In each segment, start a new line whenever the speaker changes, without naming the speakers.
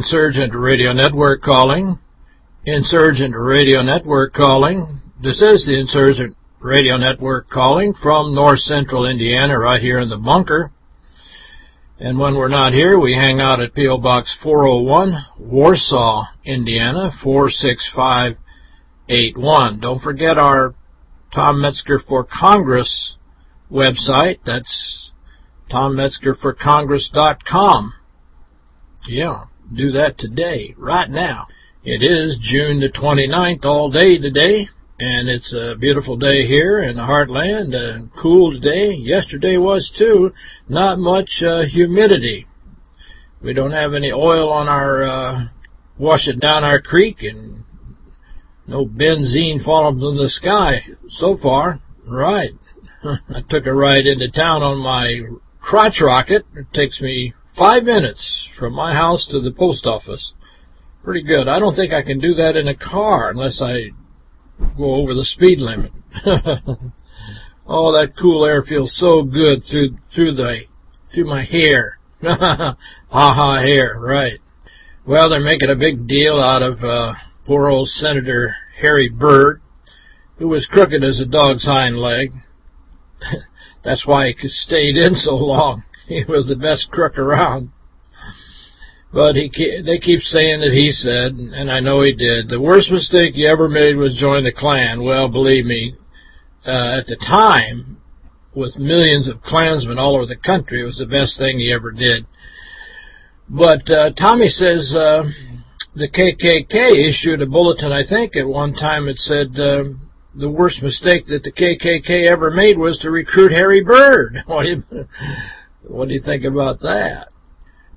Insurgent Radio Network calling. Insurgent Radio Network calling. This is the Insurgent Radio Network calling from north central Indiana right here in the bunker. And when we're not here, we hang out at P.O. Box 401, Warsaw, Indiana, 46581. Don't forget our Tom Metzger for Congress website. That's tommetzgerforcongress.com. Yeah, do that today, right now. It is June the 29th all day today, and it's a beautiful day here in the heartland. Uh, cool today. Yesterday was too. Not much uh, humidity. We don't have any oil on our uh, washing down our creek, and no benzene falling from the sky so far. Right. I took a ride into town on my crotch rocket. It takes me five minutes from my house to the post office. Pretty good. I don't think I can do that in a car unless I go over the speed limit. oh, that cool air feels so good through through the through my hair. ha ha hair, right. Well, they're making a big deal out of uh, poor old Senator Harry Byrd, who was crooked as a dog's hind leg. That's why he stayed in so long. He was the best crook around. But he they keep saying that he said, and I know he did, the worst mistake he ever made was join the Klan. Well, believe me, uh, at the time, with millions of Klansmen all over the country, it was the best thing he ever did. But uh, Tommy says uh, the KKK issued a bulletin, I think, at one time it said uh, the worst mistake that the KKK ever made was to recruit Harry Byrd. What do you, think about that?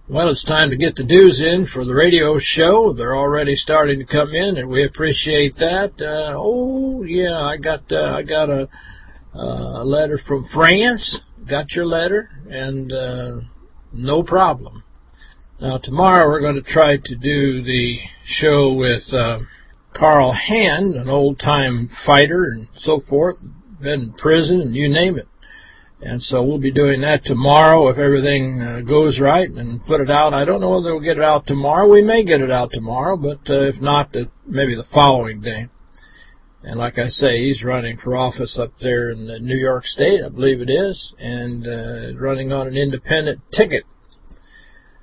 Well, it's time to get the dues in for the radio show. They're already starting to come in, and we appreciate that. Uh, oh, yeah, I got uh, I got a, uh, letter from France. Got your letter, and uh, no problem. Now, tomorrow we're going to try to do the show with uh, Carl Hand, an old-time fighter and so forth, been in prison and you name it. And so we'll be doing that tomorrow if everything uh, goes right and put it out. I don't know whether we'll get it out tomorrow. We may get it out tomorrow, but uh, if not, the, maybe the following day. And like I say, he's running for office up there in the New York State, I believe it is, and uh, running on an independent ticket.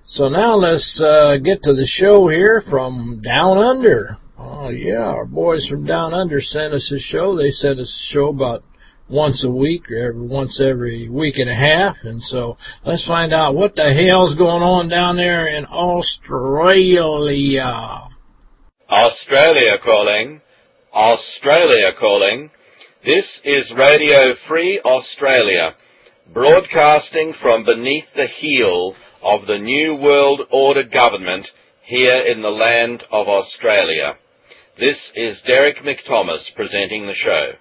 So now let's uh, get to the show here from Down Under. Oh, yeah, our boys from Down Under sent us a show. They sent us a show about once a week or every, once every week and a half. And so let's find out what the hell's going on down there in Australia.
Australia calling. Australia calling. This is Radio Free Australia, broadcasting from beneath the heel of the New World Order government here in the land of Australia. This is Derek McThomas presenting the show.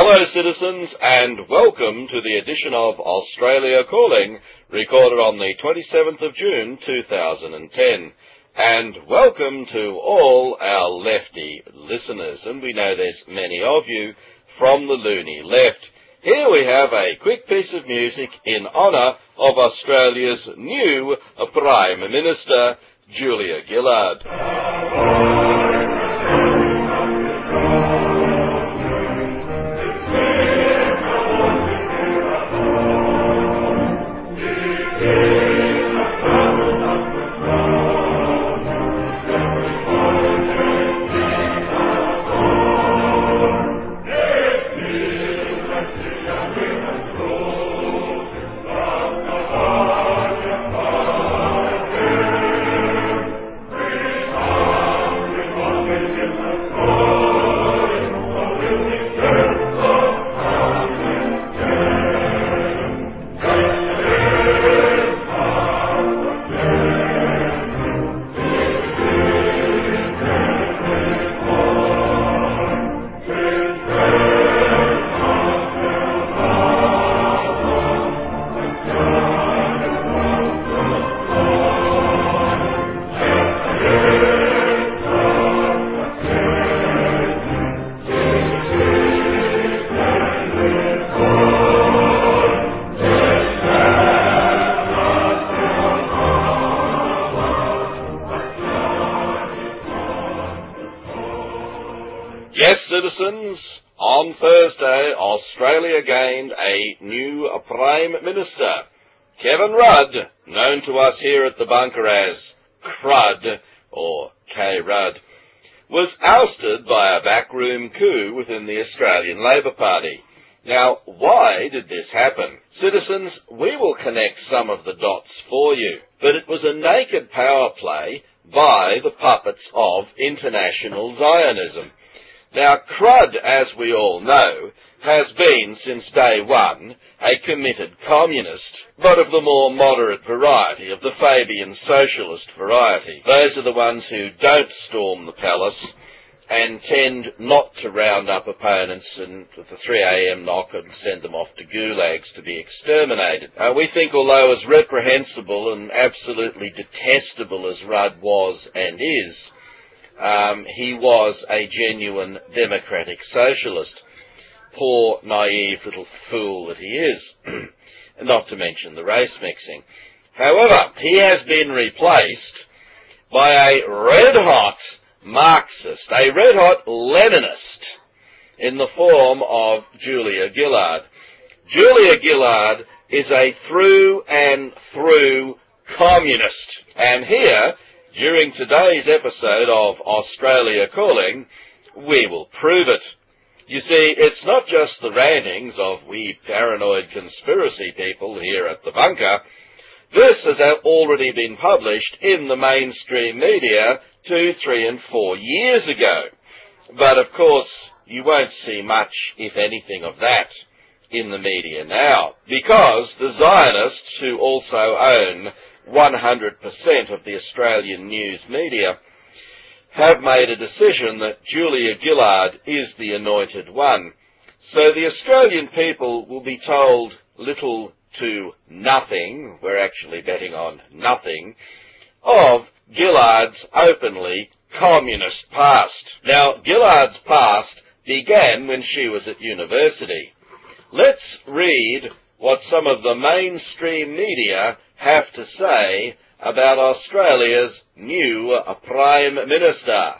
Hello, citizens, and welcome to the edition of Australia Calling, recorded on the 27th of June 2010. And welcome to all our lefty listeners, and we know there's many of you from the loony left. Here we have a quick piece of music in honour of Australia's new Prime Minister, Julia Gillard. As Crud, or K. Rudd, was ousted by a backroom coup within the Australian Labor Party. Now, why did this happen? Citizens, we will connect some of the dots for you, but it was a naked power play by the puppets of international Zionism. Now, Crud, as we all know, has been since day one a committed communist, but of the more moderate variety, of the Fabian socialist variety. Those are the ones who don't storm the palace and tend not to round up opponents and with the 3am knock and send them off to gulags to be exterminated. Uh, we think although as reprehensible and absolutely detestable as Rudd was and is, um, he was a genuine democratic socialist. Poor, naive little fool that he is. Not to mention the race mixing. However, he has been replaced by a red-hot Marxist, a red-hot Leninist, in the form of Julia Gillard. Julia Gillard is a through and through communist. And here, during today's episode of Australia Calling, we will prove it. You see, it's not just the rantings of we paranoid conspiracy people here at the bunker. This has already been published in the mainstream media two, three and four years ago. But of course, you won't see much, if anything, of that in the media now, because the Zionists, who also own 100% of the Australian news media, have made a decision that Julia Gillard is the anointed one. So the Australian people will be told little to nothing, we're actually betting on nothing, of Gillard's openly communist past. Now, Gillard's past began when she was at university. Let's read what some of the mainstream media have to say about Australia's new uh, Prime Minister.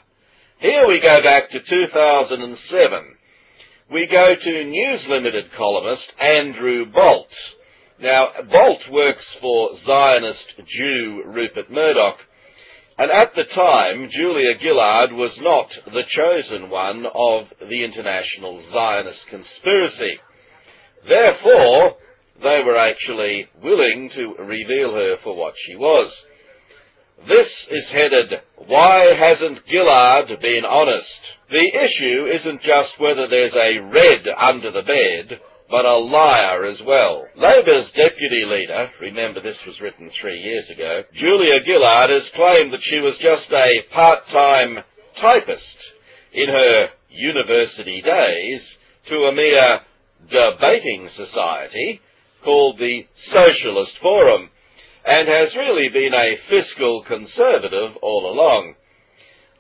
Here we go back to 2007. We go to News Limited columnist Andrew Bolt. Now, Bolt works for Zionist Jew Rupert Murdoch, and at the time, Julia Gillard was not the chosen one of the international Zionist conspiracy. Therefore, they were actually willing to reveal her for what she was. This is headed, Why Hasn't Gillard Been Honest? The issue isn't just whether there's a red under the bed, but a liar as well. Labor's deputy leader, remember this was written three years ago, Julia Gillard has claimed that she was just a part-time typist in her university days to a mere debating society called the Socialist Forum, and has really been a fiscal conservative all along.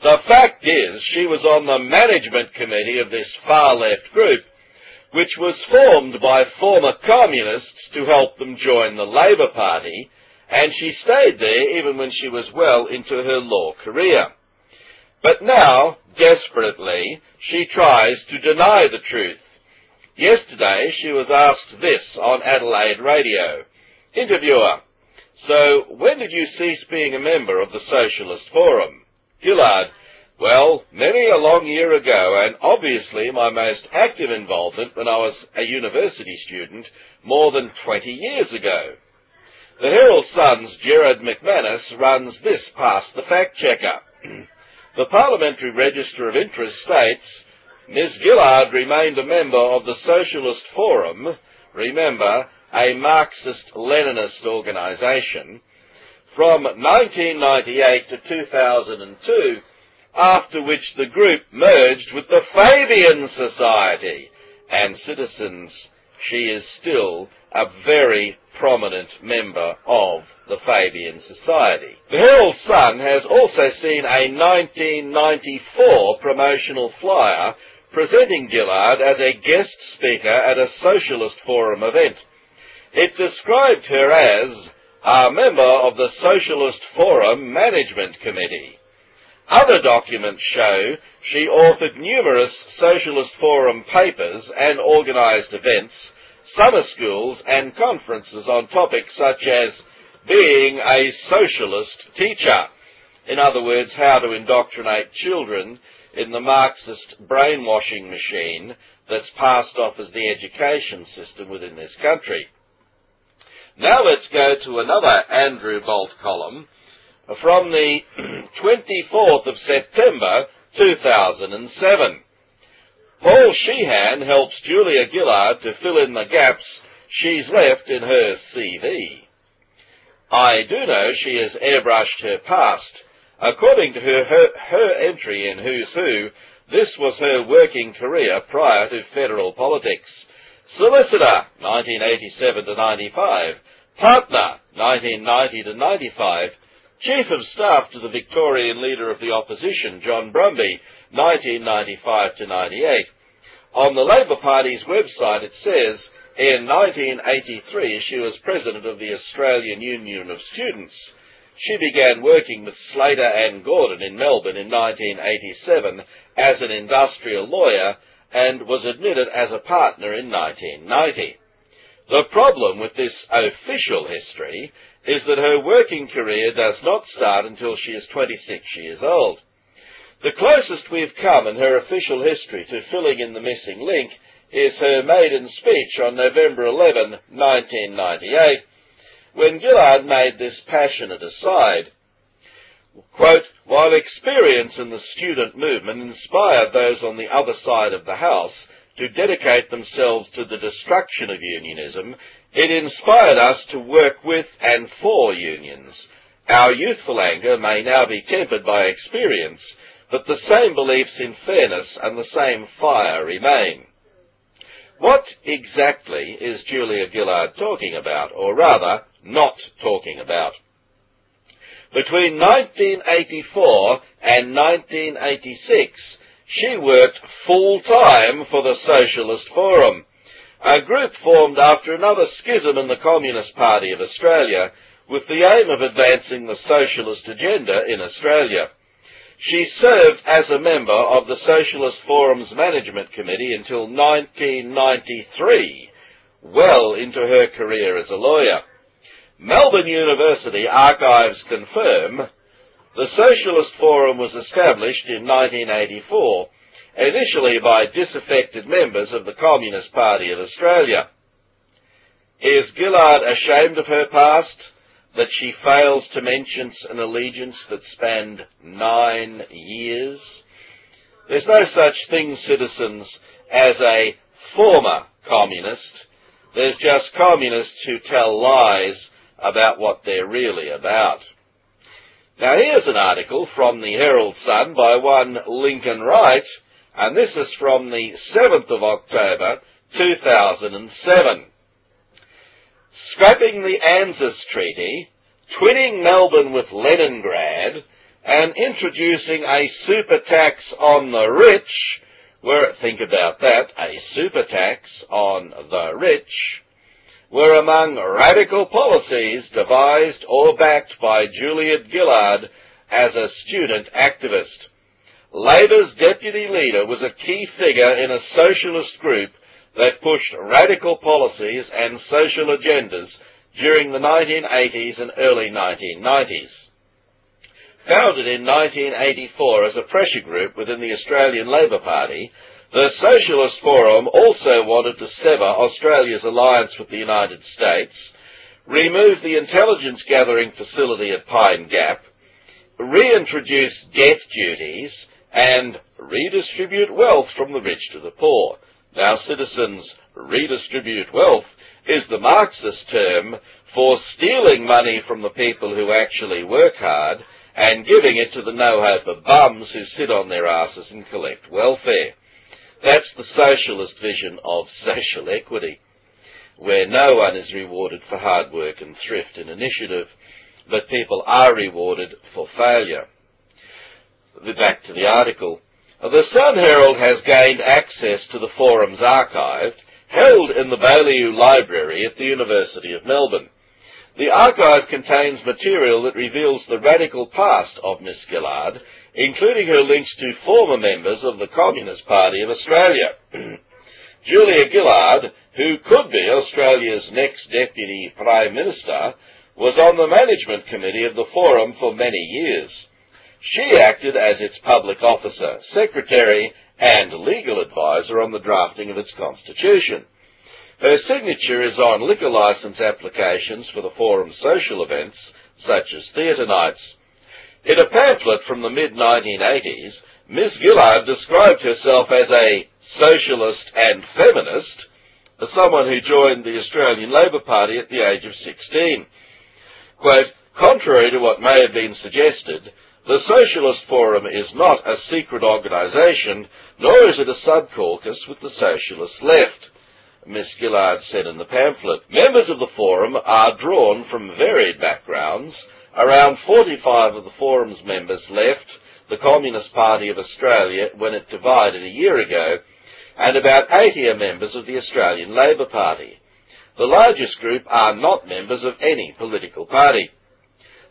The fact is, she was on the management committee of this far-left group, which was formed by former communists to help them join the Labour Party, and she stayed there even when she was well into her law career. But now, desperately, she tries to deny the truth. Yesterday, she was asked this on Adelaide Radio. Interviewer, so when did you cease being a member of the Socialist Forum? Gillard, well, many a long year ago, and obviously my most active involvement when I was a university student more than 20 years ago. The Herald Sun's Gerard McManus runs this past the fact checker. the Parliamentary Register of Interest states Ms. Gillard remained a member of the Socialist Forum, remember, a Marxist-Leninist organisation, from 1998 to 2002, after which the group merged with the Fabian Society, and citizens, she is still a very prominent member of the Fabian Society. The Herald Sun has also seen a 1994 promotional flyer presenting Gillard as a guest speaker at a Socialist Forum event. It described her as a member of the Socialist Forum Management Committee. Other documents show she authored numerous Socialist Forum papers and organised events, summer schools and conferences on topics such as being a socialist teacher. In other words, how to indoctrinate children in the Marxist brainwashing machine that's passed off as the education system within this country. Now let's go to another Andrew Bolt column from the 24th of September 2007. Paul Sheehan helps Julia Gillard to fill in the gaps she's left in her CV. I do know she has airbrushed her past. According to her, her, her entry in Who's Who, this was her working career prior to federal politics. Solicitor, 1987 to 95. Partner, 1990 to 95. Chief of Staff to the Victorian Leader of the Opposition, John Brumby, 1995 to 98. On the Labor Party's website it says, in 1983 she was President of the Australian Union of Students. She began working with Slater and Gordon in Melbourne in 1987 as an industrial lawyer and was admitted as a partner in 1990. The problem with this official history is that her working career does not start until she is 26 years old. The closest we've come in her official history to filling in the missing link is her maiden speech on November 11, 1998, when Gillard made this passionate aside. Quote, while experience in the student movement inspired those on the other side of the House to dedicate themselves to the destruction of unionism, it inspired us to work with and for unions. Our youthful anger may now be tempered by experience, but the same beliefs in fairness and the same fire remain. What exactly is Julia Gillard talking about, or rather, not talking about? Between 1984 and 1986, she worked full-time for the Socialist Forum, a group formed after another schism in the Communist Party of Australia with the aim of advancing the socialist agenda in Australia. She served as a member of the Socialist Forum's Management Committee until 1993, well into her career as a lawyer. Melbourne University archives confirm the Socialist Forum was established in 1984, initially by disaffected members of the Communist Party of Australia. Is Gillard ashamed of her past? That she fails to mention an allegiance that spanned nine years? There's no such thing, citizens, as a former communist. There's just communists who tell lies about what they're really about. Now here's an article from the Herald Sun by one Lincoln Wright, and this is from the 7th of October 2007. Scrapping the ANZUS Treaty, twinning Melbourne with Leningrad, and introducing a super tax on the rich, were, think about that, a super tax on the rich, were among radical policies devised or backed by Juliet Gillard as a student activist. Labour's deputy leader was a key figure in a socialist group that pushed radical policies and social agendas during the 1980s and early 1990s. Founded in 1984 as a pressure group within the Australian Labor Party, the Socialist Forum also wanted to sever Australia's alliance with the United States, remove the intelligence gathering facility at Pine Gap, reintroduce death duties, and redistribute wealth from the rich to the poor. Now, citizens, redistribute wealth is the Marxist term for stealing money from the people who actually work hard and giving it to the no-hope of bums who sit on their asses and collect welfare. That's the socialist vision of social equity, where no one is rewarded for hard work and thrift and initiative, but people are rewarded for failure. Back to the article. The Sun Herald has gained access to the forum's archive, held in the Baillieu Library at the University of Melbourne. The archive contains material that reveals the radical past of Miss Gillard, including her links to former members of the Communist Party of Australia. Julia Gillard, who could be Australia's next Deputy Prime Minister, was on the management committee of the Forum for many years. She acted as its public officer, secretary, and legal advisor on the drafting of its constitution. Her signature is on liquor license applications for the Forum's social events, such as theatre nights. In a pamphlet from the mid-1980s, Miss Gillard described herself as a socialist and feminist, as someone who joined the Australian Labor Party at the age of 16. Quote, contrary to what may have been suggested, the Socialist Forum is not a secret organisation, nor is it a sub-caucus with the Socialist left, Miss Gillard said in the pamphlet. Members of the Forum are drawn from varied backgrounds. Around 45 of the Forum's members left the Communist Party of Australia when it divided a year ago, and about 80 are members of the Australian Labor Party. The largest group are not members of any political party.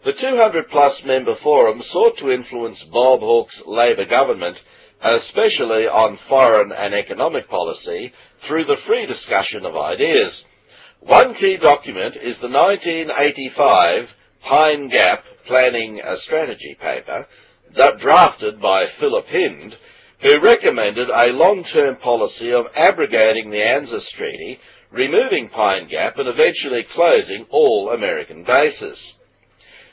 The 200 plus member forum sought to influence Bob Hawke's Labor government, especially on foreign and economic policy, through the free discussion of ideas. One key document is the 1985 Pine Gap Planning a Strategy paper, that drafted by Philip Hind, who recommended a long-term policy of abrogating the ANZUS Treaty, removing Pine Gap, and eventually closing all American bases.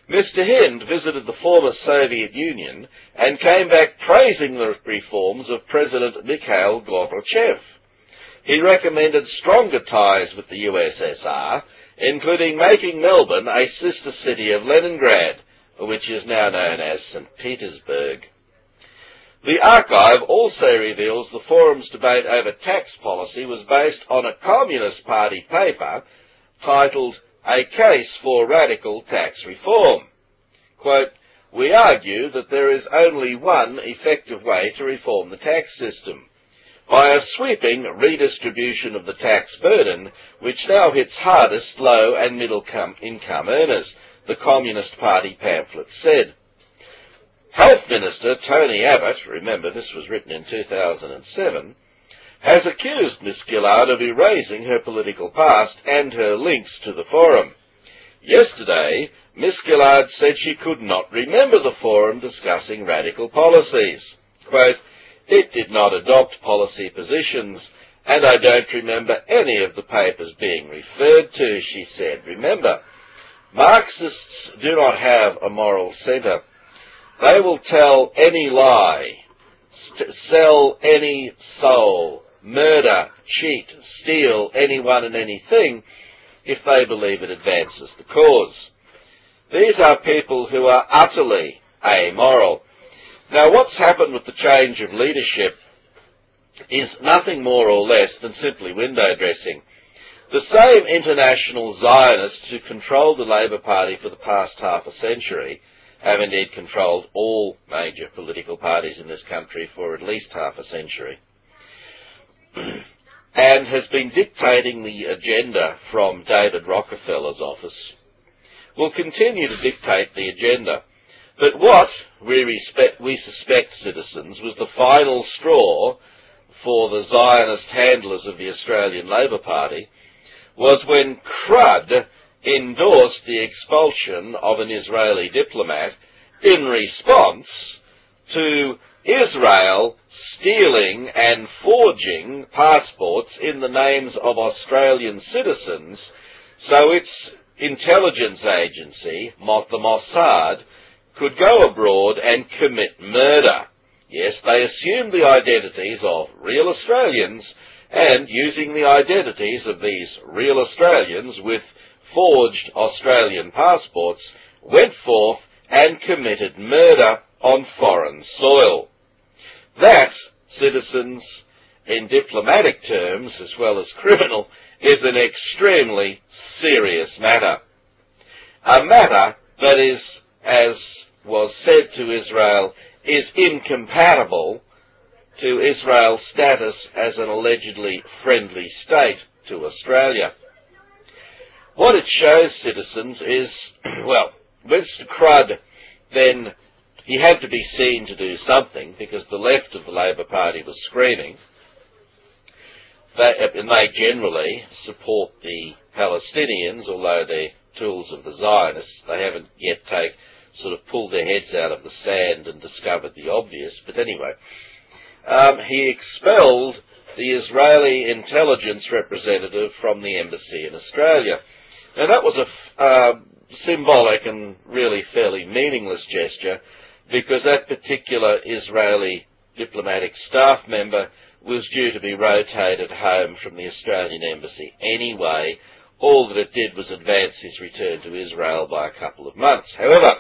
Mr. Hind visited the former Soviet Union and came back praising the reforms of President Mikhail Gorbachev. He recommended stronger ties with the USSR, including making Melbourne a sister city of Leningrad, which is now known as St. Petersburg. The archive also reveals the forum's debate over tax policy was based on a Communist Party paper titled a case for radical tax reform. Quote, we argue that there is only one effective way to reform the tax system. By a sweeping redistribution of the tax burden, which now hits hardest low and middle income earners, the Communist Party pamphlet said. Health Minister Tony Abbott, remember this was written in 2007, has accused Miss Gillard of erasing her political past and her links to the Forum. Yesterday, Miss Gillard said she could not remember the Forum discussing radical policies. Quote, it did not adopt policy positions, and I don't remember any of the papers being referred to, she said. Remember, Marxists do not have a moral centre. They will tell any lie, sell any soul, murder, cheat, steal anyone and anything if they believe it advances the cause. These are people who are utterly amoral. Now, what's happened with the change of leadership is nothing more or less than simply window dressing. The same international Zionists who controlled the Labour Party for the past half a century have indeed controlled all major political parties in this country for at least half a century and has been dictating the agenda from David Rockefeller's office, will continue to dictate the agenda. But what, we, respect, we suspect, citizens, was the final straw for the Zionist handlers of the Australian Labor Party was when Crud endorsed the expulsion of an Israeli diplomat in response to Israel stealing and forging passports in the names of Australian citizens so its intelligence agency, the Mossad, could go abroad and commit murder. Yes, they assumed the identities of real Australians and using the identities of these real Australians with forged Australian passports, went forth and committed murder on foreign soil. That, citizens, in diplomatic terms as well as criminal, is an extremely serious matter. A matter that is, as was said to Israel, is incompatible to Israel's status as an allegedly friendly state to Australia. What it shows citizens is, well, Mr Crud then, he had to be seen to do something because the left of the Labor Party was screaming. They, and they generally support the Palestinians, although they're tools of the Zionists. They haven't yet take, sort of pulled their heads out of the sand and discovered the obvious. But anyway, um, he expelled the Israeli intelligence representative from the embassy in Australia. Now that was a uh, symbolic and really fairly meaningless gesture because that particular Israeli diplomatic staff member was due to be rotated home from the Australian embassy anyway. All that it did was advance his return to Israel by a couple of months. However,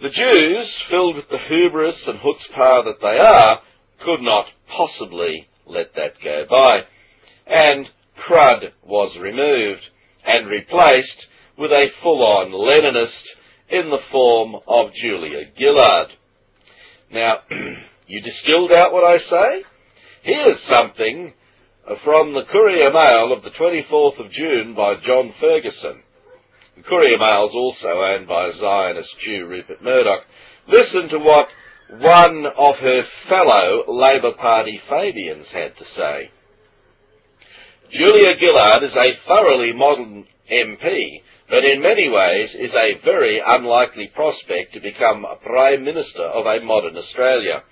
the Jews, filled with the hubris and chutzpah that they are, could not possibly let that go by. And Crud was removed and replaced with a full-on Leninist in the form of Julia Gillard. Now, you distilled out what I say? Here's something from the Courier Mail of the 24th of June by John Ferguson. The Courier Mail is also owned by Zionist Jew Rupert Murdoch. Listen to what one of her fellow Labour Party Fabians had to say. Julia Gillard is a thoroughly modern MP, but in many ways is a very unlikely prospect to become Prime Minister of a modern Australia.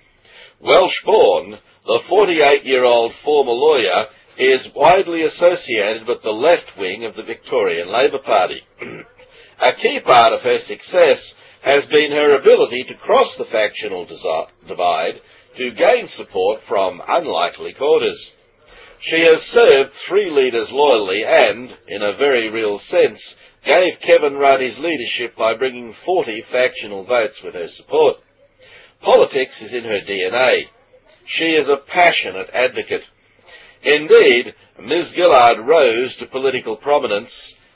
Welsh-born, the 48-year-old former lawyer is widely associated with the left wing of the Victorian Labour Party. a key part of her success has been her ability to cross the factional divide to gain support from unlikely quarters. She has served three leaders loyally and, in a very real sense, gave Kevin Rudd his leadership by bringing 40 factional votes with her support. Politics is in her DNA. She is a passionate advocate. Indeed, Ms. Gillard rose to political prominence,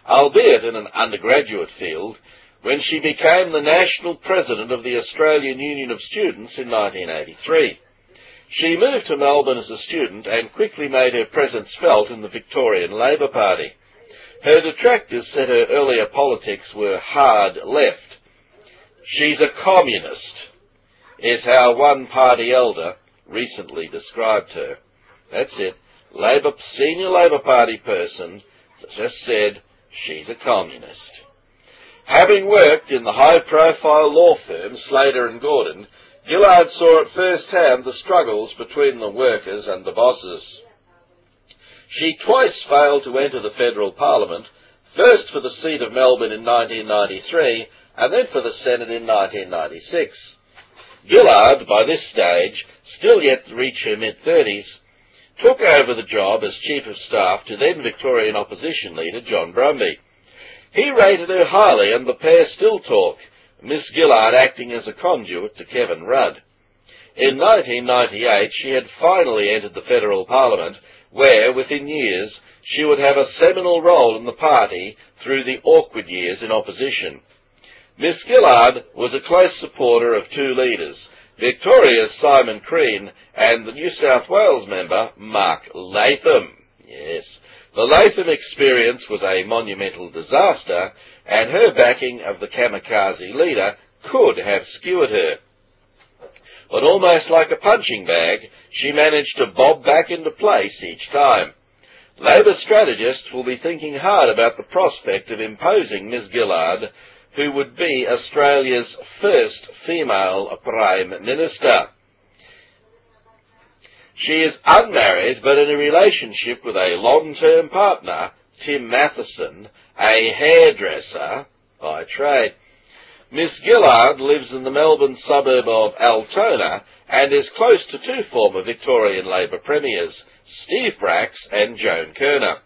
albeit in an undergraduate field, when she became the national president of the Australian Union of Students in 1983. She moved to Melbourne as a student and quickly made her presence felt in the Victorian Labor Party. Her detractors said her earlier politics were hard left. She's a communist, is how one party elder recently described her. That's it. Labor, senior Labor Party person just said she's a communist. Having worked in the high-profile law firm Slater and Gordon, Gillard saw at first hand the struggles between the workers and the bosses. She twice failed to enter the federal parliament, first for the seat of Melbourne in 1993 and then for the Senate in 1996. Gillard, by this stage, still yet to reach her mid-thirties, took over the job as Chief of Staff to then Victorian Opposition Leader John Brumby. He rated her highly, and the pair still talk, Miss Gillard acting as a conduit to Kevin Rudd. In 1998, she had finally entered the federal parliament, where, within years, she would have a seminal role in the party through the awkward years in opposition. Miss Gillard was a close supporter of two leaders, Victoria's Simon Crean and the New South Wales member Mark Latham. Yes, the Latham experience was a monumental disaster, and her backing of the kamikaze leader could have skewered her. But almost like a punching bag, she managed to bob back into place each time. Labor strategists will be thinking hard about the prospect of imposing Ms Gillard, who would be Australia's first female Prime Minister. She is unmarried but in a relationship with a long-term partner, Tim Mathieson, a hairdresser by trade. Miss Gillard lives in the Melbourne suburb of Altona and is close to two former Victorian Labor premiers, Steve Bracks and Joan Kirner.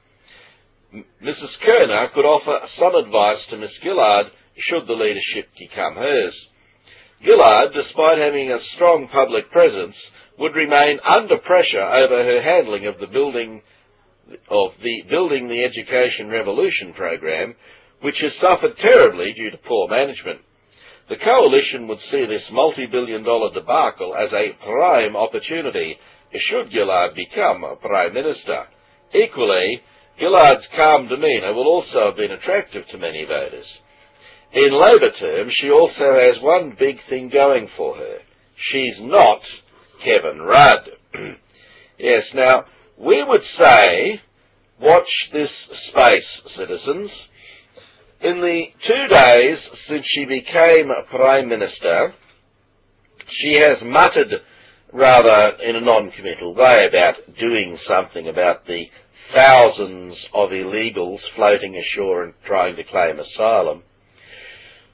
M- Mrs. Kirner could offer some advice to Miss Gillard should the leadership become hers. Gillard, despite having a strong public presence, would remain under pressure over her handling of the building of the Building the Education Revolution program, which has suffered terribly due to poor management. The coalition would see this multi-billion dollar debacle as a prime opportunity should Gillard become Prime Minister. Equally, Gillard's calm demeanour will also have been attractive to many voters. In Labor terms, she also has one big thing going for her. She's not Kevin Rudd. yes, now, we would say, watch this space, citizens. In the two days since she became Prime Minister, she has muttered rather in a non-committal way about doing something about the thousands of illegals floating ashore and trying to claim asylum.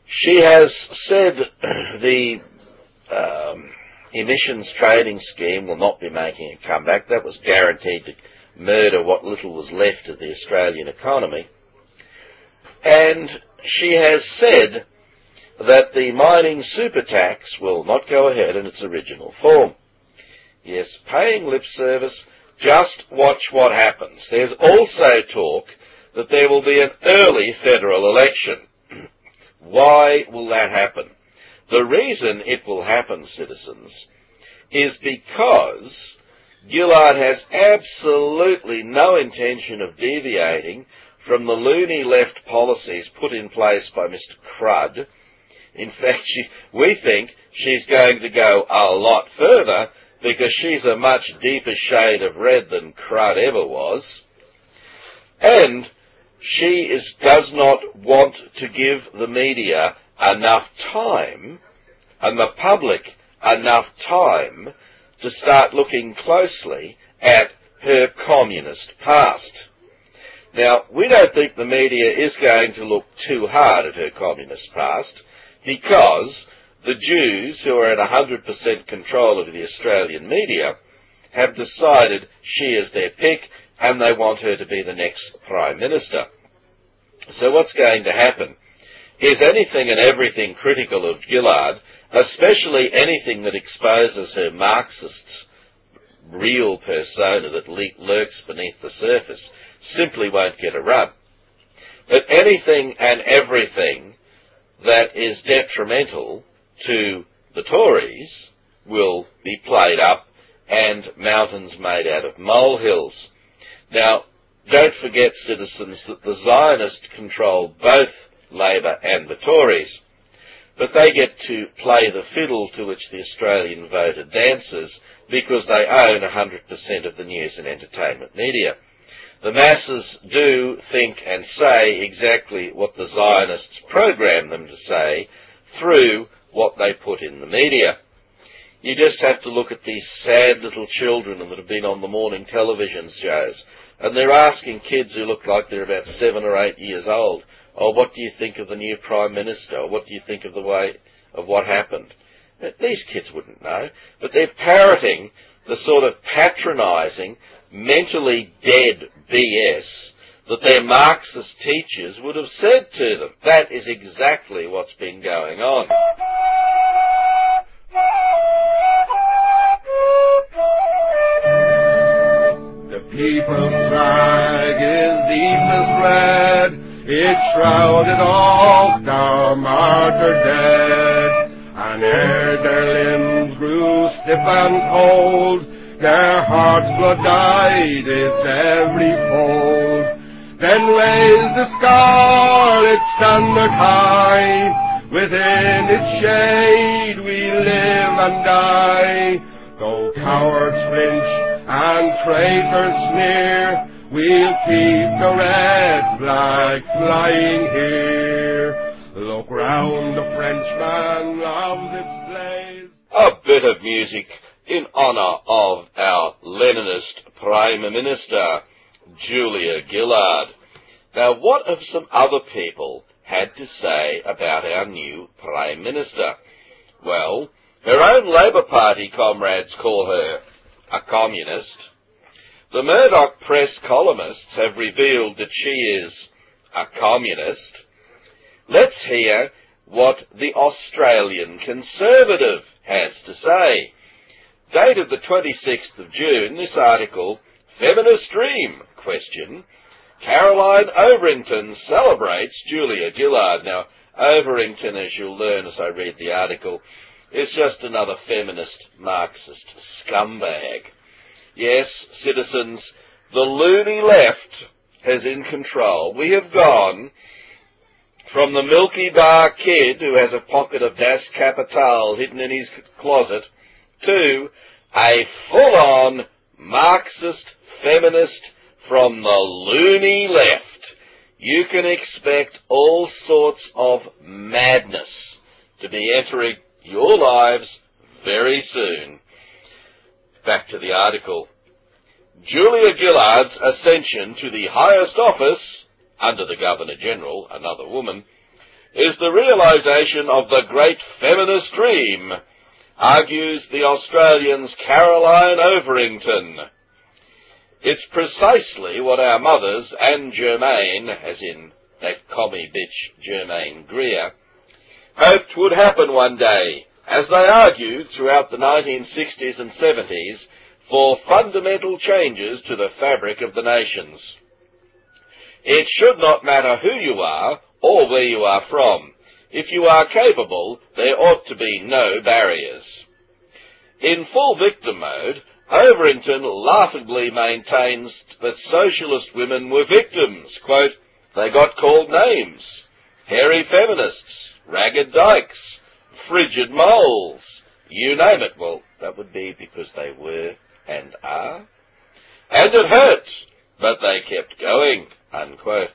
She has said the um, emissions trading scheme will not be making a comeback. That was guaranteed to murder what little was left of the Australian economy. And she has said that the mining super tax will not go ahead in its original form. Yes, paying lip service, just watch what happens. There's also talk that there will be an early federal election. Why will that happen? The reason it will happen, citizens, is because Gillard has absolutely no intention of deviating from the loony left policies put in place by Mr. Crud. In fact, she, we think she's going to go a lot further because she's a much deeper shade of red than Crud ever was. And she is, does not want to give the media enough time and the public enough time to start looking closely at her communist past. Now, we don't think the media is going to look too hard at her communist past because the Jews, who are at 100% control of the Australian media, have decided she is their pick and they want her to be the next Prime Minister. So what's going to happen? Is anything and everything critical of Gillard, especially anything that exposes her Marxist real persona that lurks beneath the surface, simply won't get a rub. But anything and everything that is detrimental to the Tories will be played up and mountains made out of molehills. Now, don't forget, citizens, that the Zionists control both Labor and the Tories, but they get to play the fiddle to which the Australian voter dances because they own 100% of the news and entertainment media. The masses do think and say exactly what the Zionists program them to say through what they put in the media. You just have to look at these sad little children that have been on the morning television shows, and they're asking kids who look like they're about seven or eight years old, oh, what do you think of the new Prime Minister? What do you think of the way of what happened? These kids wouldn't know, but they're parroting the sort of patronising, mentally dead BS that their Marxist teachers would have said to them. That is exactly what's been going on.
The people's flag is deep red. it shrouded all thou martyr dead, and ere their limbs grew stiff and cold, their heart's blood dyed its every fold. Then raised the scarlet standard high, within its shade we live and die. Though cowards flinch and traitors sneer, we'll keep the red flag flying here. Look round, the Frenchman loves its blaze.
A bit of music in honor of our Leninist Prime Minister, Julia Gillard. Now, what have some other people had to say about our new Prime Minister? Well, her own Labour Party comrades call her a communist. The Murdoch press columnists have revealed that she is a communist. Let's hear what the Australian Conservative has to say. Dated the 26th of June, this article, Feminist Dream, question, Caroline Overington celebrates Julia Gillard. Now, Overington, as you'll learn as I read the article, is just another feminist Marxist scumbag. Yes, citizens, the loony left has in control. We have gone from the Milky Bar kid who has a pocket of Das Kapital hidden in his closet to a full-on Marxist feminist from the loony left. You can expect all sorts of madness to be entering your lives very soon. Back to the article. Julia Gillard's ascension to the highest office, under the Governor General, another woman, is the realization of the great feminist dream, argues the Australian's Caroline Overington. It's precisely what our mothers and Germaine, as in that commie bitch Germaine Greer, hoped would happen one day, as they argued throughout the 1960s and 70s for fundamental changes to the fabric of the nations. It should not matter who you are or where you are from. If you are capable, there ought to be no barriers. In full victim mode, Overington laughably maintains that socialist women were victims. Quote, they got called names. Hairy feminists, ragged dykes, frigid moles, you name it. Well, that would be because they were and are. And it hurt, but they kept going, unquote.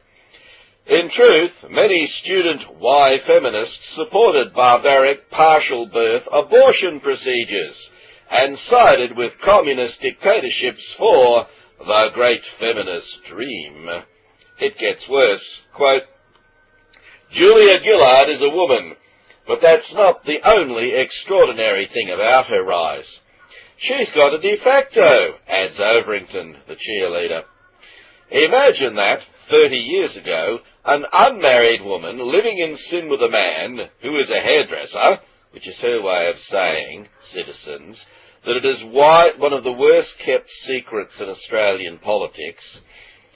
In truth, many student Y feminists supported barbaric partial birth abortion procedures and sided with communist dictatorships for the great feminist dream. It gets worse. Quote, Julia Gillard is a woman, but that's not the only extraordinary thing about her rise. She's got a de facto, adds Overington, the cheerleader. Imagine that, 30 years ago, an unmarried woman living in sin with a man who is a hairdresser, which is her way of saying, citizens, that it is why one of the worst kept secrets in Australian politics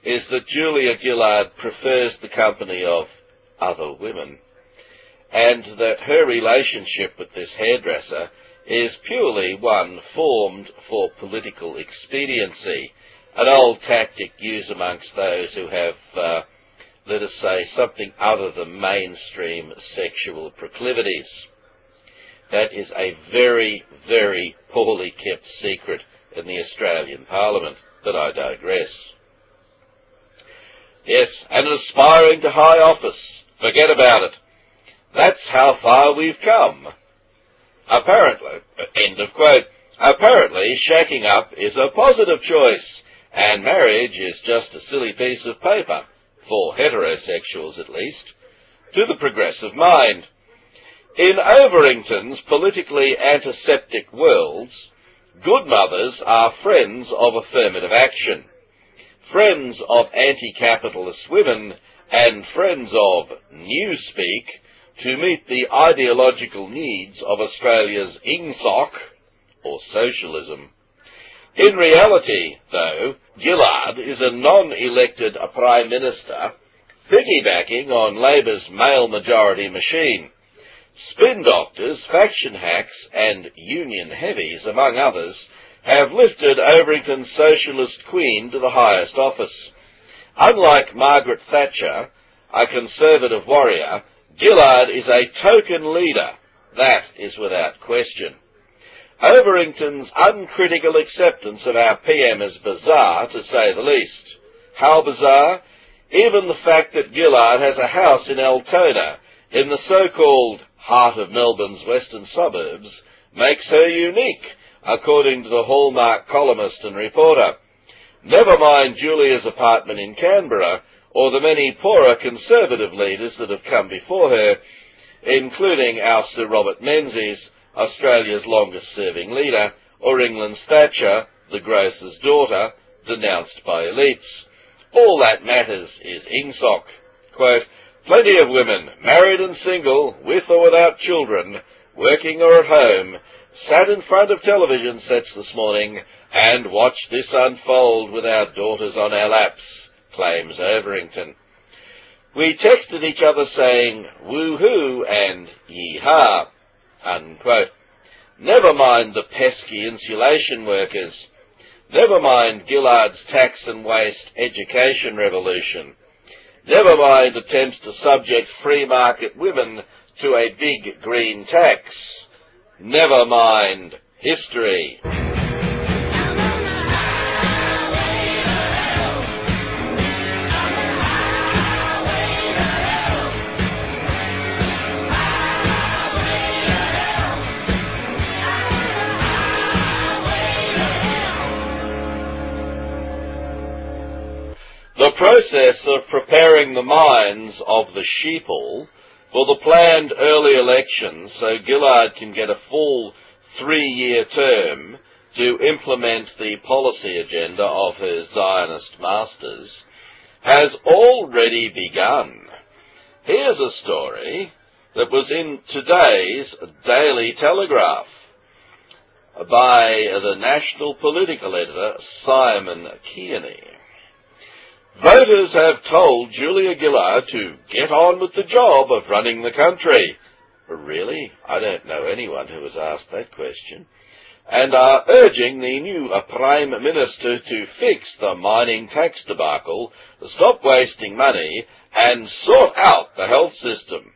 is that Julia Gillard prefers the company of other women, and that her relationship with this hairdresser is purely one formed for political expediency, an old tactic used amongst those who have, uh, let us say, something other than mainstream sexual proclivities. That is a very, very poorly kept secret in the Australian Parliament, but I digress. Yes, and aspiring to high office. Forget about it. That's how far we've come. Apparently, end of quote. Apparently, shacking up is a positive choice, and marriage is just a silly piece of paper, for heterosexuals at least, to the progressive mind. In Overington's politically antiseptic worlds, good mothers are friends of affirmative action, friends of anti-capitalist women, and friends of Newspeak to meet the ideological needs of Australia's INGSOC, or socialism. In reality, though, Gillard is a non-elected Prime Minister piggybacking on Labour's male majority machine. Spin doctors, faction hacks and union heavies, among others, have lifted Overington's socialist queen to the highest office. Unlike Margaret Thatcher, a conservative warrior, Gillard is a token leader. That is without question. Overington's uncritical acceptance of our PM is bizarre, to say the least. How bizarre? Even the fact that Gillard has a house in Altona, in the so-called heart of Melbourne's western suburbs, makes her unique, according to the Hallmark columnist and reporter. Never mind Julia's apartment in Canberra, or the many poorer conservative leaders that have come before her, including our Sir Robert Menzies, Australia's longest serving leader, or England's Thatcher, the grocer's daughter, denounced by elites. All that matters is Ingsoc. Quote, plenty of women, married and single, with or without children, working or at home, sat in front of television sets this morning and watched this unfold with our daughters on our laps, claims Overington. We texted each other saying woo-hoo and yee-ha unquote. Never mind the pesky insulation workers. Never mind Gillard's tax and waste education revolution. Never mind attempts to subject free market women to a big green tax. Never mind history. Process of preparing the minds of the sheeple for the planned early elections so Gillard can get a full three-year term to implement the policy agenda of her Zionist masters has already begun. Here's a story that was in today's Daily Telegraph by the national political editor Simon Kearney. Voters have told Julia Gillard to get on with the job of running the country. Really? I don't know anyone who has asked that question. And are urging the new uh, Prime Minister to fix the mining tax debacle, stop wasting money, and sort out the health system.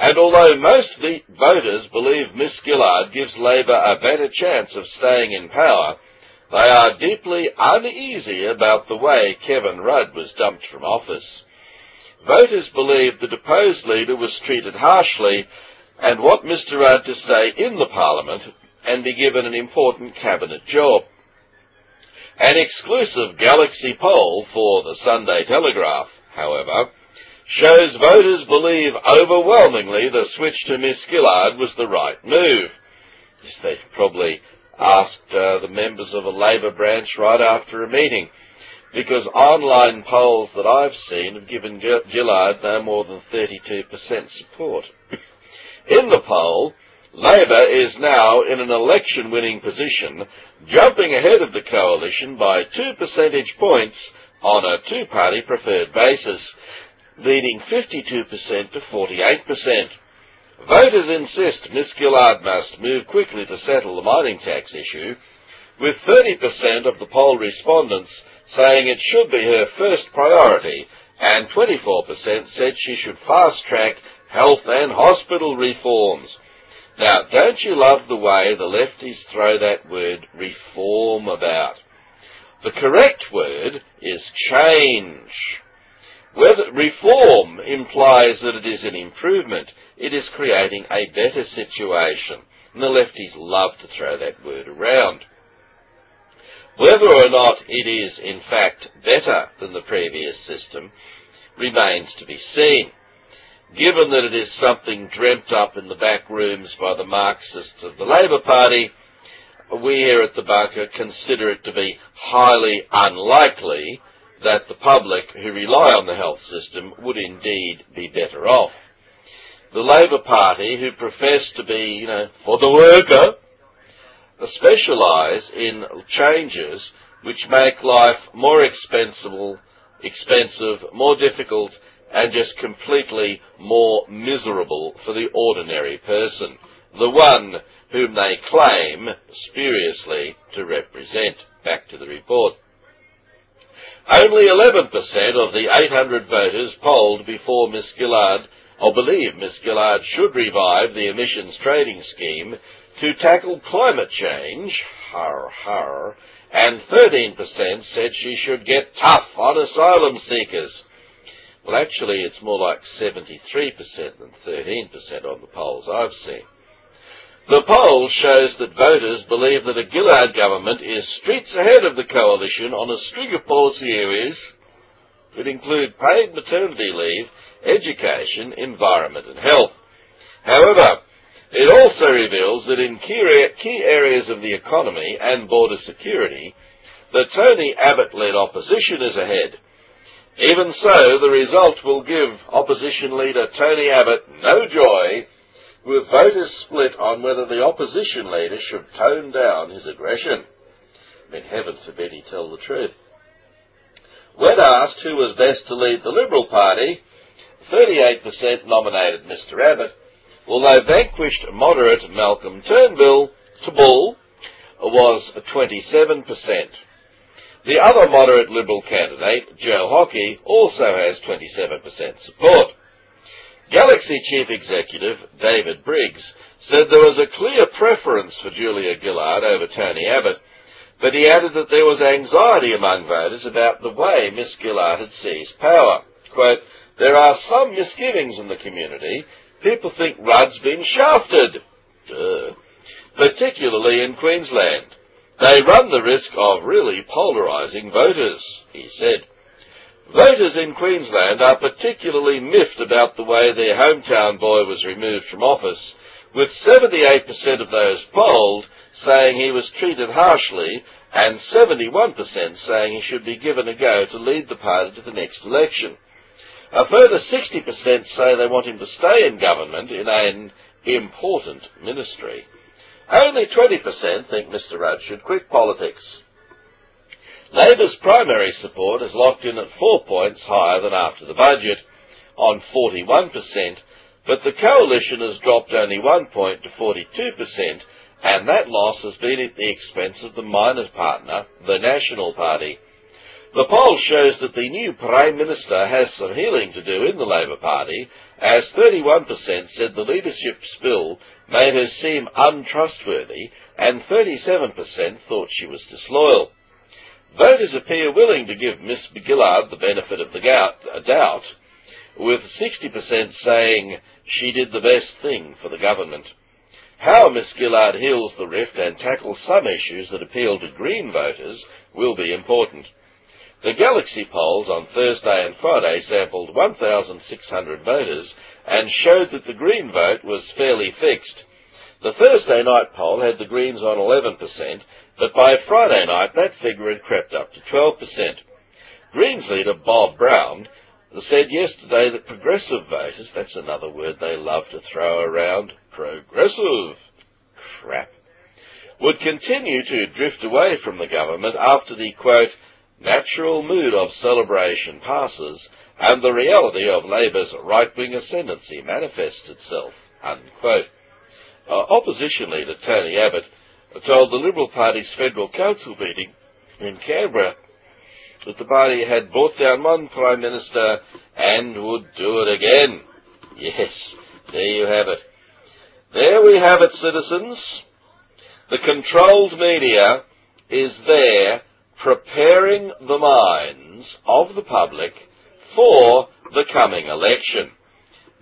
And although most voters believe Miss Gillard gives Labor a better chance of staying in power, they are deeply uneasy about the way Kevin Rudd was dumped from office. Voters believe the deposed leader was treated harshly and want Mr Rudd to stay in the parliament and be given an important cabinet job. An exclusive Galaxy poll for the Sunday Telegraph, however, shows voters believe overwhelmingly the switch to Miss Gillard was the right move. They probably asked uh, the members of a Labor branch right after a meeting, because online polls that I've seen have given Gillard no more than 32% support. In the poll, Labor is now in an election-winning position, jumping ahead of the coalition by two percentage points on a two-party preferred basis, leading 52% to 48%. Voters insist Miss Gillard must move quickly to settle the mining tax issue, with 30% of the poll respondents saying it should be her first priority, and 24% said she should fast-track health and hospital reforms. Now, don't you love the way the lefties throw that word reform about? The correct word is change. Whether reform implies that it is an improvement, it is creating a better situation. And the lefties love to throw that word around. Whether or not it is, in fact, better than the previous system remains to be seen. Given that it is something dreamt up in the back rooms by the Marxists of the Labour Party, we here at the bunker consider it to be highly unlikely that the public who rely on the health system would indeed be better off. The Labor Party, who profess to be, you know, for the worker, specialise in changes which make life more expensive, expensive, more difficult, and just completely more miserable for the ordinary person, the one whom they claim spuriously to represent. Back to the report. Only 11% of the 800 voters polled before Miss Gillard, or believe Miss Gillard should revive the emissions trading scheme to tackle climate change, har har, and 13% said she should get tough on asylum seekers. Well, actually, it's more like 73% than 13% on the polls I've seen. The poll shows that voters believe that a Gillard government is streets ahead of the coalition on a string of policy areas that include paid maternity leave, education, environment and health. However, it also reveals that in key areas of the economy and border security, the Tony Abbott-led opposition is ahead. Even so, the result will give opposition leader Tony Abbott no joy with voters split on whether the opposition leader should tone down his aggression. I mean, heaven forbid he tell the truth. When asked who was best to lead the Liberal Party, 38% nominated Mr Abbott, although vanquished moderate Malcolm Turnbull, Turnbull was 27%. The other moderate Liberal candidate, Joe Hockey, also has 27% support. Galaxy Chief Executive David Briggs said there was a clear preference for Julia Gillard over Tony Abbott, but he added that there was anxiety among voters about the way Miss Gillard had seized power. Quote, there are some misgivings in the community. People think Rudd's been shafted. Duh. Particularly in Queensland. They run the risk of really polarising voters, he said. Voters in Queensland are particularly miffed about the way their hometown boy was removed from office, with 78% of those polled saying he was treated harshly and 71% saying he should be given a go to lead the party to the next election. A further 60% say they want him to stay in government in an important ministry. Only 20% think Mr Rudd should quit politics. Labor's primary support is locked in at four points higher than after the budget, on 41%, but the coalition has dropped only one point to 42%, and that loss has been at the expense of the minor partner, the National Party. The poll shows that the new Prime Minister has some healing to do in the Labour Party, as 31% said the leadership spill made her seem untrustworthy, and 37% thought she was disloyal. Voters appear willing to give Miss Gillard the benefit of the doubt, with 60% saying she did the best thing for the government. How Miss Gillard heals the rift and tackles some issues that appeal to Green voters will be important. The Galaxy polls on Thursday and Friday sampled 1,600 voters and showed that the Green vote was fairly fixed. The Thursday night poll had the Greens on 11%, but by Friday night that figure had crept up to 12%. Greens leader Bob Brown said yesterday that progressive voters, that's another word they love to throw around, progressive crap, would continue to drift away from the government after the, quote, natural mood of celebration passes and the reality of Labour's right-wing ascendancy manifests itself, unquote. Uh, opposition leader Tony Abbott told the Liberal Party's federal council meeting in Canberra that the party had brought down one Prime Minister and would do it again. Yes, there you have it. There we have it, citizens. The controlled media is there preparing the minds of the public for the coming election.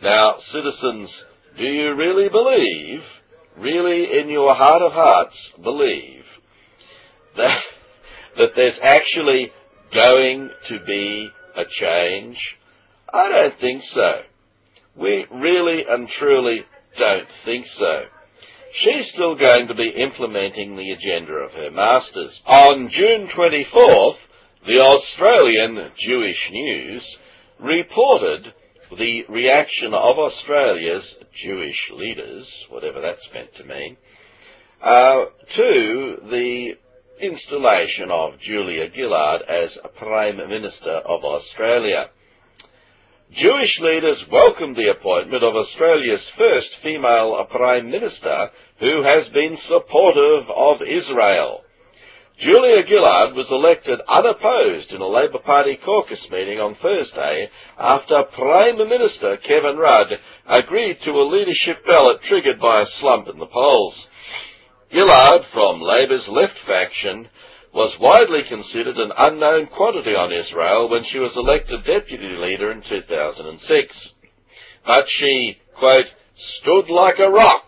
Now, citizens, do you really believe really in your heart of hearts believe that, that there's actually going to be a change? I don't think so. We really and truly don't think so. She's still going to be implementing the agenda of her masters. On June 24th, the Australian Jewish News reported the reaction of Australia's Jewish leaders, whatever that's meant to mean, uh, to the installation of Julia Gillard as Prime Minister of Australia. Jewish leaders welcomed the appointment of Australia's first female Prime Minister who has been supportive of Israel. Julia Gillard was elected unopposed in a Labour Party caucus meeting on Thursday after Prime Minister Kevin Rudd agreed to a leadership ballot triggered by a slump in the polls. Gillard, from Labour's left faction, was widely considered an unknown quantity on Israel when she was elected deputy leader in 2006. But she, quote, stood like a rock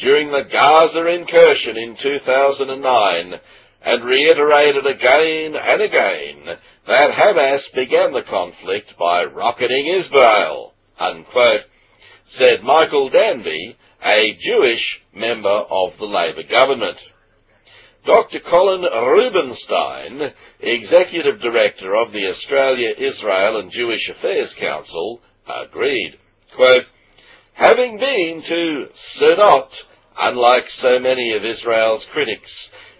during the Gaza incursion in 2009 and reiterated again and again that Hamas began the conflict by rocketing Israel, unquote, said Michael Danby, a Jewish member of the Labour government. Dr. Colin Rubinstein, Executive Director of the Australia, Israel and Jewish Affairs Council, agreed. Quote, Having been to Sderot, unlike so many of Israel's critics,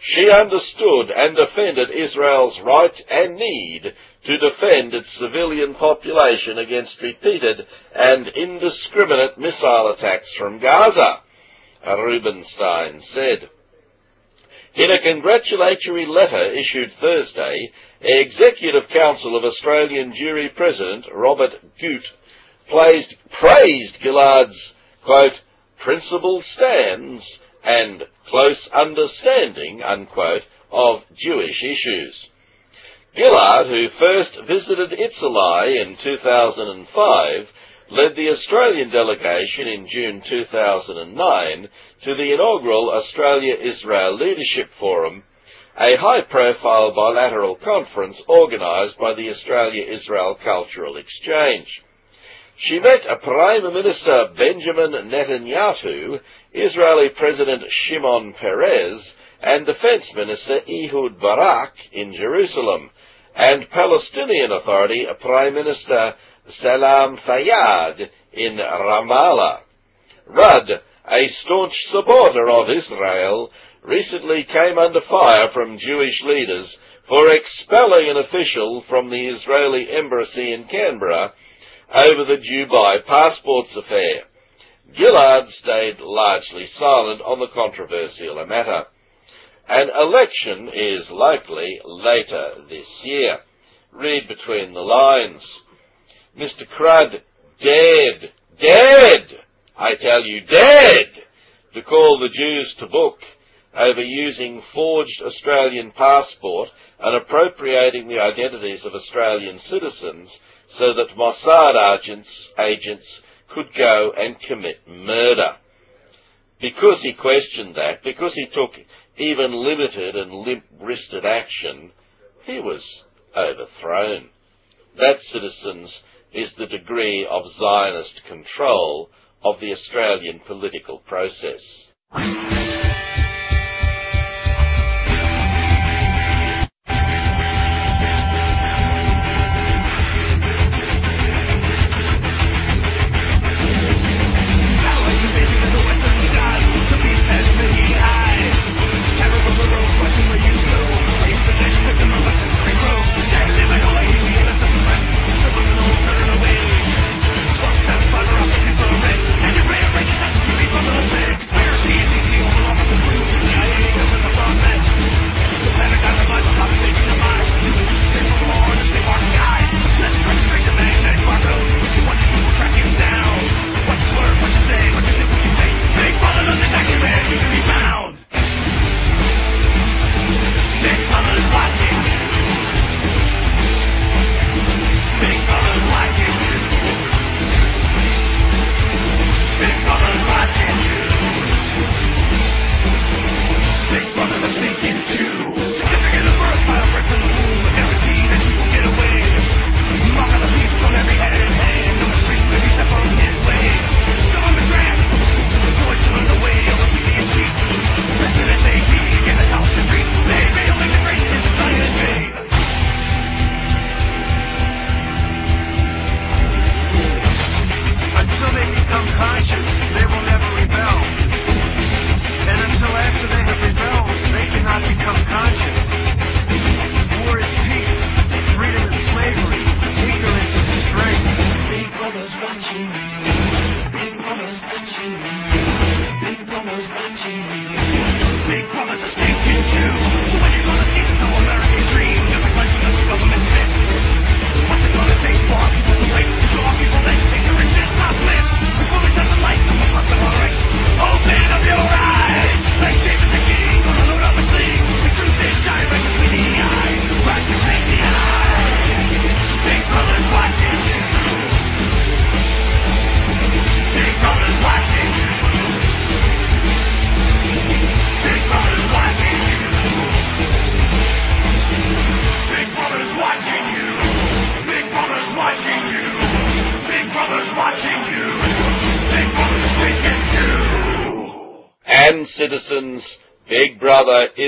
she understood and defended Israel's right and need to defend its civilian population against repeated and indiscriminate missile attacks from Gaza, Rubinstein said. In a congratulatory letter issued Thursday, Executive Council of Australian Jewry President Robert Goot praised, praised Gillard's, quote, principled stands and close understanding, unquote, of Jewish issues. Gillard, who first visited Israel in 2005, led the Australian delegation in June 2009 to the inaugural Australia-Israel Leadership Forum, a high-profile bilateral conference organised by the Australia-Israel Cultural Exchange. She met Prime Minister Benjamin Netanyahu, Israeli President Shimon Peres, and Defense Minister Ehud Barak in Jerusalem, and Palestinian Authority Prime Minister Salam Fayyad in Ramallah. Rudd, a staunch supporter of Israel, recently came under fire from Jewish leaders for expelling an official from the Israeli embassy in Canberra over the Dubai passports affair. Gillard stayed largely silent on the controversial matter. An election is likely later this year. Read between the lines. Mr. Crud dared, dared, I tell you, dared to call the Jews to book over using forged Australian passport and appropriating the identities of Australian citizens so that Mossad agents, agents could go and commit murder. Because he questioned that, because he took even limited and limp-wristed action, he was overthrown. That, citizens, is the degree of Zionist control of the Australian political process.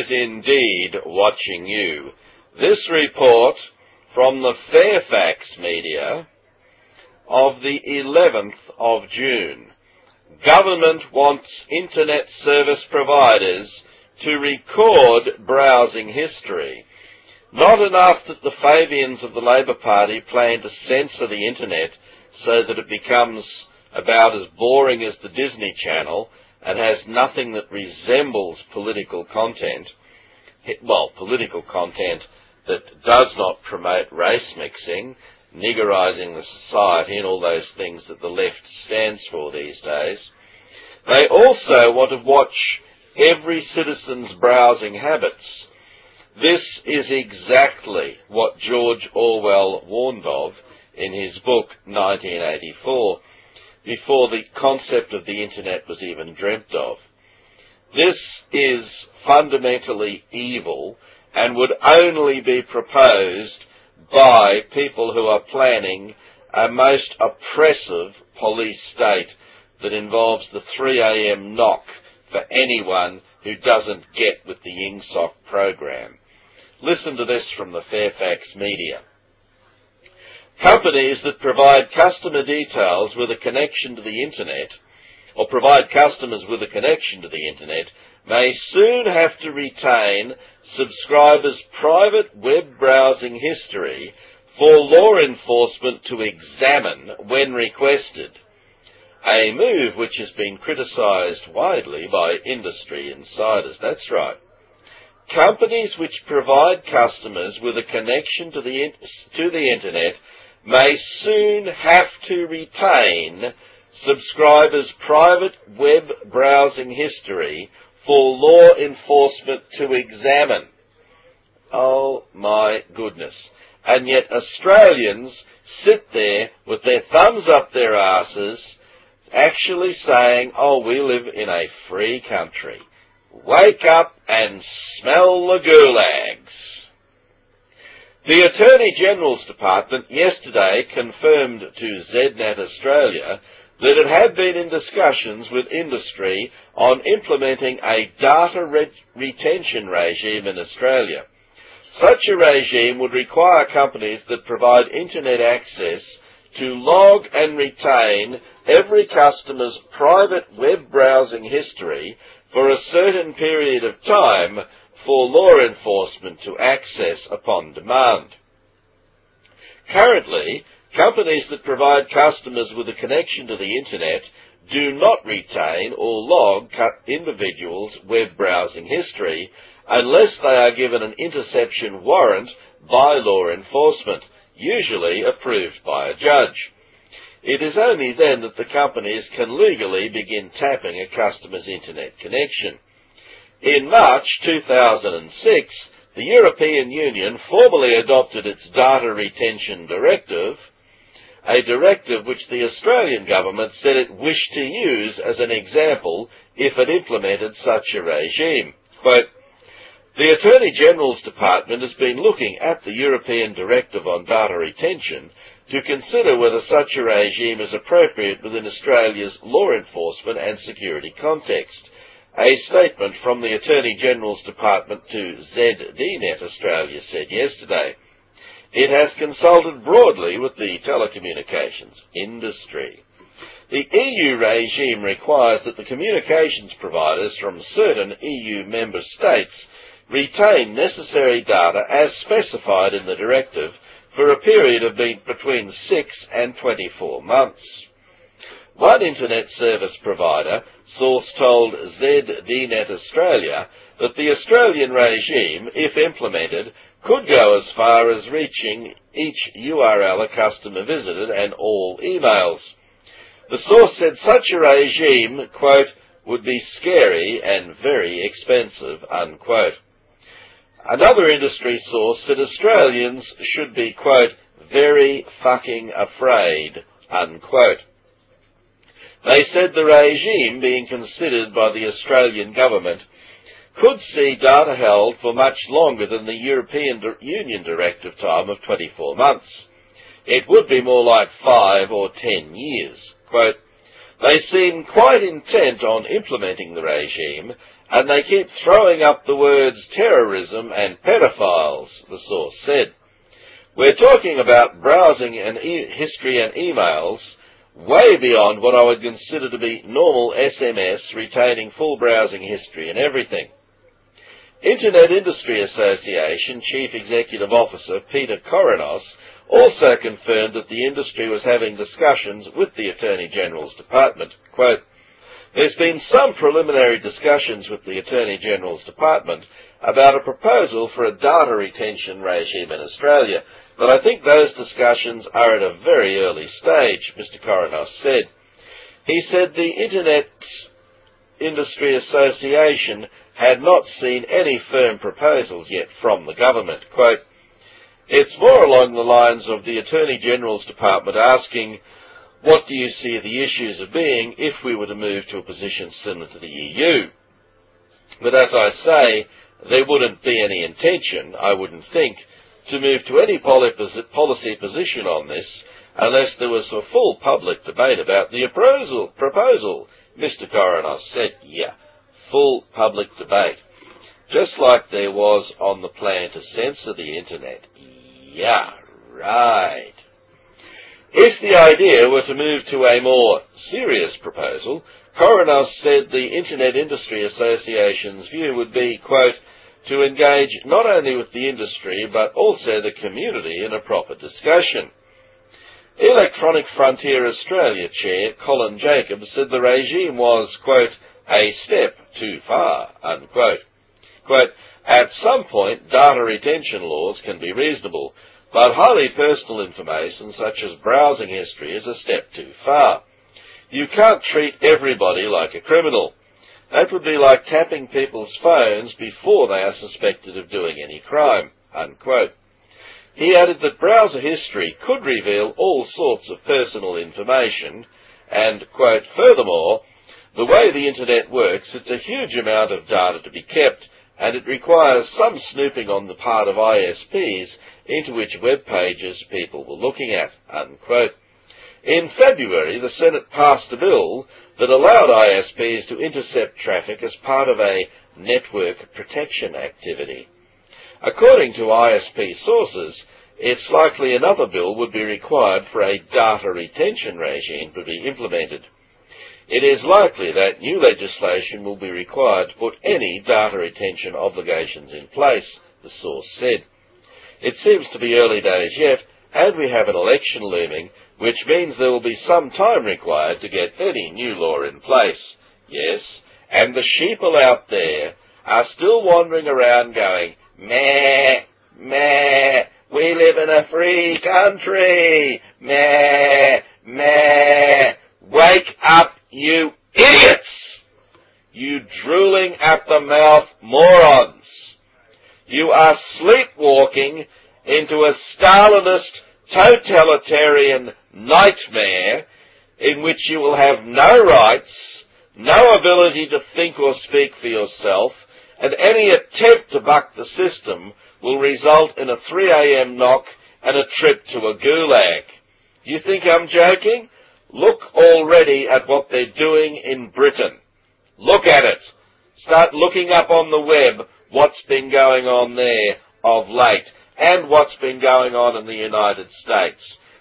Is
indeed watching you. This report from the Fairfax media of the 11th of June. Government wants internet service providers to record browsing history. Not enough that the Fabians of the Labour Party plan to censor the internet so that it becomes about as boring as the Disney Channel and has nothing that resembles political content. Well, political content that does not promote race mixing, niggerizing the society and all those things that the left stands for these days. They also want to watch every citizen's browsing habits. This is exactly what George Orwell warned of in his book 1984, before the concept of the internet was even dreamt of. This is fundamentally evil and would only be proposed by people who are planning a most oppressive police state that involves the 3am knock for anyone who doesn't get with the INGSOC program. Listen to this from the Fairfax media. Companies that provide customer details with a connection to the internet, or provide customers with a connection to the internet, may soon have to retain subscribers' private web browsing history for law enforcement to examine when requested. A move which has been criticised widely by industry insiders. That's right. Companies which provide customers with a connection to the, to the internet may soon have to retain subscribers' private web browsing history for law enforcement to examine. Oh my goodness. And yet Australians sit there with their thumbs up their asses, actually saying, oh, we live in a free country. Wake up and smell the gulags. The Attorney General's Department yesterday confirmed to ZDNet Australia that it had been in discussions with industry on implementing a data re- retention regime in Australia. Such a regime would require companies that provide internet access to log and retain every customer's private web browsing history for a certain period of time for law enforcement to access upon demand. Currently, companies that provide customers with a connection to the internet do not retain or log individuals' web browsing history unless they are given an interception warrant by law enforcement, usually approved by a judge. It is only then that the companies can legally begin tapping a customer's internet connection. In March 2006, the European Union formally adopted its Data Retention Directive, a directive which the Australian government said it wished to use as an example if it implemented such a regime. Quote, the Attorney General's Department has been looking at the European Directive on Data Retention to consider whether such a regime is appropriate within Australia's law enforcement and security context. A statement from the Attorney General's Department to ZDNet Australia said yesterday. It has consulted broadly with the telecommunications industry. The EU regime requires that the communications providers from certain EU member states retain necessary data as specified in the directive for a period of between 6 and 24 months. One internet service provider source told ZDNet Australia that the Australian regime, if implemented, could go as far as reaching each URL a customer visited and all emails. The source said such a regime, quote, would be scary and very expensive, unquote. Another industry source said Australians should be, quote, very fucking afraid, unquote. They said the regime being considered by the Australian government could see data held for much longer than the European Union directive time of 24 months. It would be more like five or ten years. Quote, they seem quite intent on implementing the regime, and they keep throwing up the words terrorism and pedophiles, the source said. We're talking about browsing and e history and emails way beyond what I would consider to be normal SMS retaining full browsing history and everything. Internet Industry Association Chief Executive Officer Peter Coroneos also confirmed that the industry was having discussions with the Attorney General's Department. Quote, There's been some preliminary discussions with the Attorney General's Department about a proposal for a data retention regime in Australia, but I think those discussions are at a very early stage, Mr. Coroneos said. He said the Internet Industry Association had not seen any firm proposals yet from the government. Quote, it's more along the lines of the Attorney General's Department asking, what do you see the issues of being if we were to move to a position similar to the EU? But as I say, there wouldn't be any intention, I wouldn't think, to move to any policy position on this unless there was a full public debate about the proposal. proposal. Mr. Coroneos said, yeah, full public debate. Just like there was on the plan to censor the internet. Yeah, right. If the idea were to move to a more serious proposal, Coroneos said the Internet Industry Association's view would be, quote, to engage not only with the industry but also the community in a proper discussion. Electronic Frontier Australia Chair Colin Jacobs said the regime was, quote, a step too far, unquote. Quote, at some point, data retention laws can be reasonable, but highly personal information such as browsing history is a step too far. You can't treat everybody like a criminal. That would be like tapping people's phones before they are suspected of doing any crime. Unquote. He added that browser history could reveal all sorts of personal information, and, quote, furthermore, the way the internet works, it's a huge amount of data to be kept, and it requires some snooping on the part of ISPs into which web pages people were looking at, unquote. In February, the Senate passed a bill that allowed ISPs to intercept traffic as part of a network protection activity. According to ISP sources, it's likely another bill would be required for a data retention regime to be implemented. It is likely that new legislation will be required to put any data retention obligations in place, the source said. It seems to be early days yet, and we have an election looming, which means there will be some time required to get any new law in place. Yes, and the sheeple out there are still wandering around going, meh, meh, we live in a free country, meh, meh, wake up, you idiots! You drooling at the mouth morons! You are sleepwalking into a Stalinist totalitarian nightmare in which you will have no rights, no ability to think or speak for yourself, and any attempt to buck the system will result in a 3 a.m. knock and a trip to a gulag. You think I'm joking? Look already at what they're doing in Britain. Look at it. Start looking up on the web what's been going on there of late and what's been going on in the United States.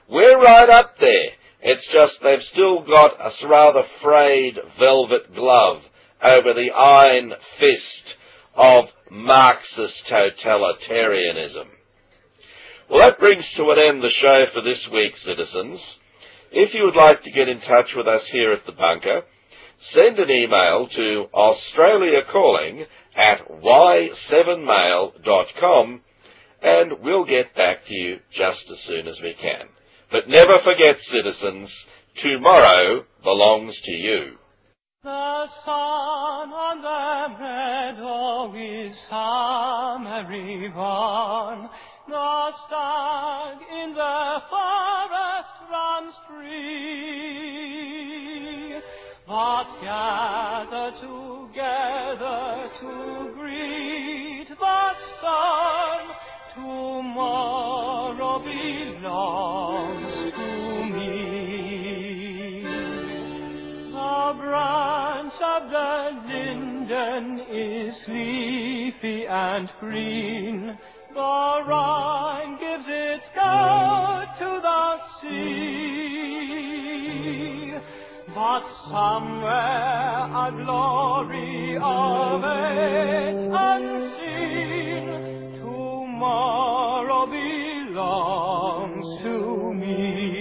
We're right up there. It's just they've still got a rather frayed velvet glove over the iron fist of Marxist totalitarianism. Well, that brings to an end the show for this week, citizens. If you would like to get in touch with us here at the bunker, send an email to australiacalling at y7mail.com and we'll get back to you just as soon as we can. But never forget, citizens, tomorrow belongs to you.
The sun on the meadow is summery born. The stag in the forest runs free. But gather together to greet the sun. Tomorrow belongs to me. The branch of the linden is leafy and green. The Rhine gives its gold to the sea. But somewhere a glory awaits unseen. Tomorrow belongs to me.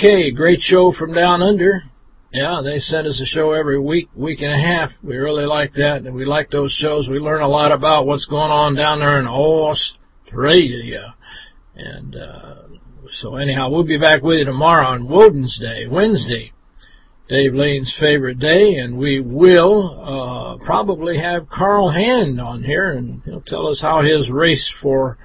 Okay, great show from down under. Yeah, they send us a show every week, week and a half. We really like that, and we like those shows. We learn a lot about what's going on down there in Australia. And uh, so anyhow, we'll be back with you tomorrow on Woden's Day, Wednesday, Dave Lane's favorite day, and we will uh, probably have Carl Hand on here, and he'll tell us how his race for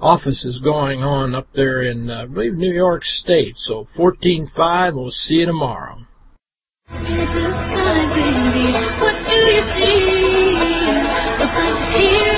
office is going on up there in, uh, I believe, New York State. So 14.5, we'll see you tomorrow.
Sky, baby. What do you see? Looks like